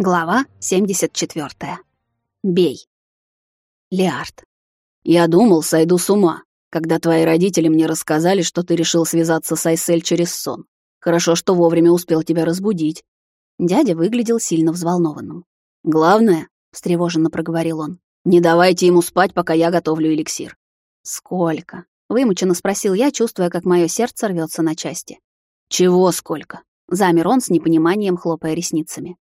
Глава 74. Бей. Лиард. Я думал, сойду с ума, когда твои родители мне рассказали, что ты решил связаться с Айсель через сон. Хорошо, что вовремя успел тебя разбудить. Дядя выглядел сильно взволнованным. Главное, встревоженно проговорил он. Не давайте ему спать, пока я готовлю эликсир. Сколько? вымученно спросил я, чувствуя, как мое сердце рвется на части. Чего сколько? Замер он с непониманием, хлопая ресницами.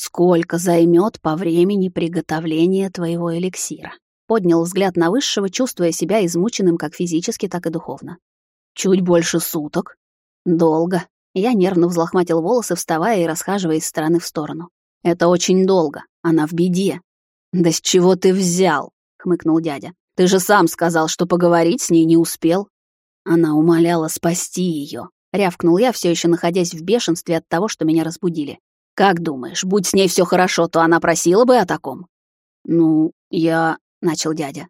Сколько займет по времени приготовления твоего эликсира? Поднял взгляд на высшего, чувствуя себя измученным как физически, так и духовно. Чуть больше суток. Долго. Я нервно взлохматил волосы, вставая и расхаживая из стороны в сторону. Это очень долго. Она в беде. Да с чего ты взял? хмыкнул дядя. Ты же сам сказал, что поговорить с ней не успел. Она умоляла спасти ее. Рявкнул я, все еще находясь в бешенстве от того, что меня разбудили. Как думаешь, будь с ней все хорошо, то она просила бы о таком? Ну, я, начал дядя.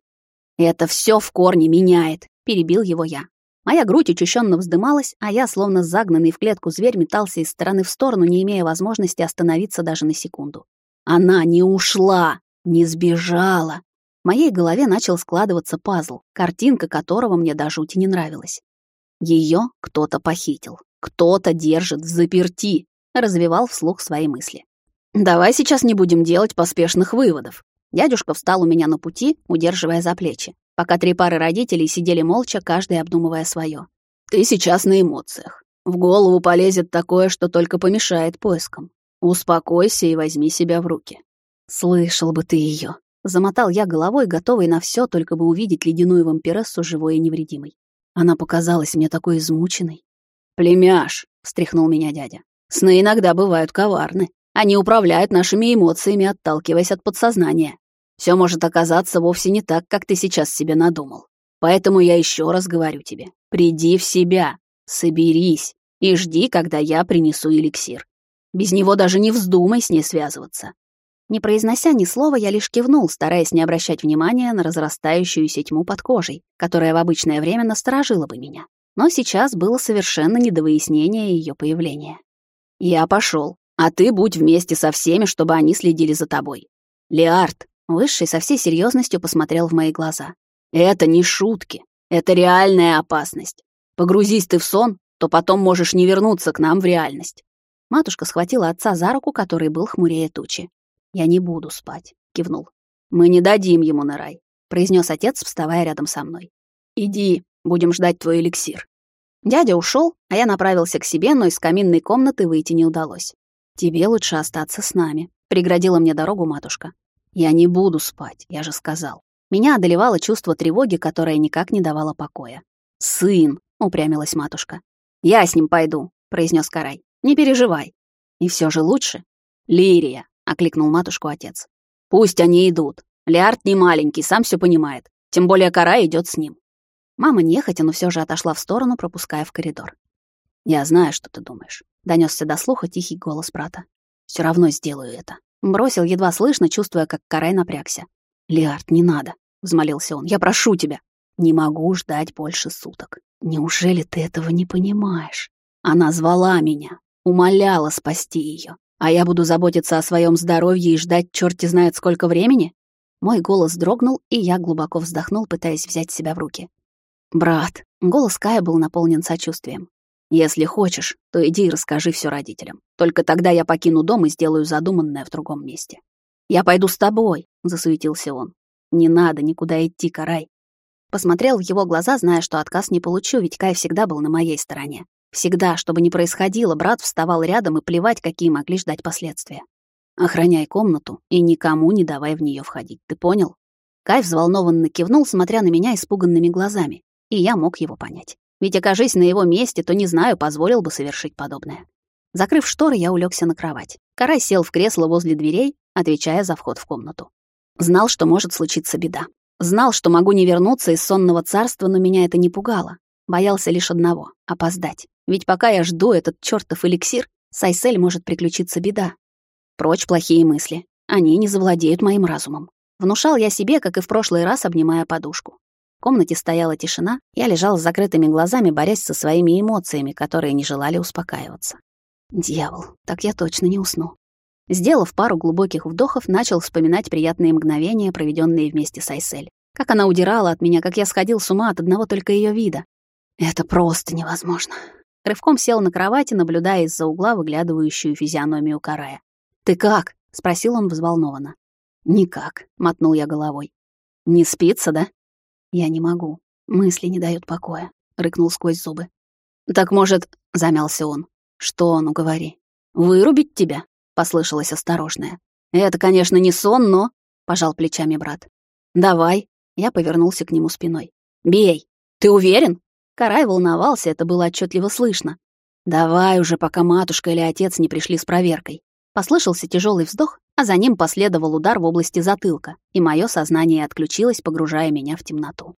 Это все в корне меняет, перебил его я. Моя грудь учащенно вздымалась, а я, словно загнанный в клетку зверь, метался из стороны в сторону, не имея возможности остановиться даже на секунду. Она не ушла, не сбежала. В моей голове начал складываться пазл, картинка которого мне до жути не нравилась. Ее кто-то похитил, кто-то держит в заперти, развивал вслух свои мысли. «Давай сейчас не будем делать поспешных выводов». Дядюшка встал у меня на пути, удерживая за плечи, пока три пары родителей сидели молча, каждый обдумывая свое. «Ты сейчас на эмоциях. В голову полезет такое, что только помешает поискам. Успокойся и возьми себя в руки». «Слышал бы ты ее. Замотал я головой, готовый на все, только бы увидеть ледяную вампирессу живой и невредимой. Она показалась мне такой измученной. «Племяш», — встряхнул меня дядя, Сны иногда бывают коварны. Они управляют нашими эмоциями, отталкиваясь от подсознания. Все может оказаться вовсе не так, как ты сейчас себе надумал. Поэтому я еще раз говорю тебе, приди в себя, соберись и жди, когда я принесу эликсир. Без него даже не вздумай с ней связываться. Не произнося ни слова, я лишь кивнул, стараясь не обращать внимания на разрастающуюся тьму под кожей, которая в обычное время насторожила бы меня. Но сейчас было совершенно не до выяснения ее появления. «Я пошел, а ты будь вместе со всеми, чтобы они следили за тобой. Леард, высший со всей серьезностью посмотрел в мои глаза. Это не шутки, это реальная опасность. Погрузись ты в сон, то потом можешь не вернуться к нам в реальность». Матушка схватила отца за руку, который был хмурее тучи. «Я не буду спать», — кивнул. «Мы не дадим ему на рай», — произнес отец, вставая рядом со мной. «Иди, будем ждать твой эликсир». Дядя ушел, а я направился к себе, но из каминной комнаты выйти не удалось. «Тебе лучше остаться с нами», — преградила мне дорогу матушка. «Я не буду спать, я же сказал». Меня одолевало чувство тревоги, которое никак не давало покоя. «Сын», — упрямилась матушка. «Я с ним пойду», — произнес Карай. «Не переживай». «И все же лучше?» «Лирия», — окликнул матушку отец. «Пусть они идут. Лиард не маленький, сам все понимает. Тем более Карай идет с ним. Мама нехотя, но все же отошла в сторону, пропуская в коридор. «Я знаю, что ты думаешь», — донесся до слуха тихий голос брата. Все равно сделаю это». Бросил едва слышно, чувствуя, как Карай напрягся. «Лиард, не надо», — взмолился он. «Я прошу тебя». «Не могу ждать больше суток. Неужели ты этого не понимаешь? Она звала меня, умоляла спасти ее, а я буду заботиться о своем здоровье и ждать черти знает сколько времени?» Мой голос дрогнул, и я глубоко вздохнул, пытаясь взять себя в руки. «Брат», — голос Кая был наполнен сочувствием. «Если хочешь, то иди и расскажи все родителям. Только тогда я покину дом и сделаю задуманное в другом месте». «Я пойду с тобой», — засуетился он. «Не надо никуда идти, Карай». Посмотрел в его глаза, зная, что отказ не получу, ведь Кай всегда был на моей стороне. Всегда, что бы ни происходило, брат вставал рядом и плевать, какие могли ждать последствия. «Охраняй комнату и никому не давай в нее входить, ты понял?» Кай взволнованно кивнул, смотря на меня испуганными глазами и я мог его понять. Ведь окажись на его месте, то, не знаю, позволил бы совершить подобное. Закрыв шторы, я улегся на кровать. Карай сел в кресло возле дверей, отвечая за вход в комнату. Знал, что может случиться беда. Знал, что могу не вернуться из сонного царства, но меня это не пугало. Боялся лишь одного — опоздать. Ведь пока я жду этот чёртов эликсир, с Айсель может приключиться беда. Прочь плохие мысли. Они не завладеют моим разумом. Внушал я себе, как и в прошлый раз, обнимая подушку. В комнате стояла тишина, я лежал с закрытыми глазами, борясь со своими эмоциями, которые не желали успокаиваться. Дьявол, так я точно не усну. Сделав пару глубоких вдохов, начал вспоминать приятные мгновения, проведенные вместе с Айсель. Как она удирала от меня, как я сходил с ума от одного только ее вида. Это просто невозможно. Рывком сел на кровати, наблюдая из-за угла выглядывающую физиономию Карая. «Ты как?» — спросил он взволнованно. «Никак», — мотнул я головой. «Не спится, да?» «Я не могу. Мысли не дают покоя», — рыкнул сквозь зубы. «Так, может...» — замялся он. «Что, ну говори. Вырубить тебя?» — послышалось осторожное. «Это, конечно, не сон, но...» — пожал плечами брат. «Давай». Я повернулся к нему спиной. «Бей. Ты уверен?» Карай волновался, это было отчетливо слышно. «Давай уже, пока матушка или отец не пришли с проверкой». Послышался тяжелый вздох, а за ним последовал удар в области затылка, и мое сознание отключилось, погружая меня в темноту.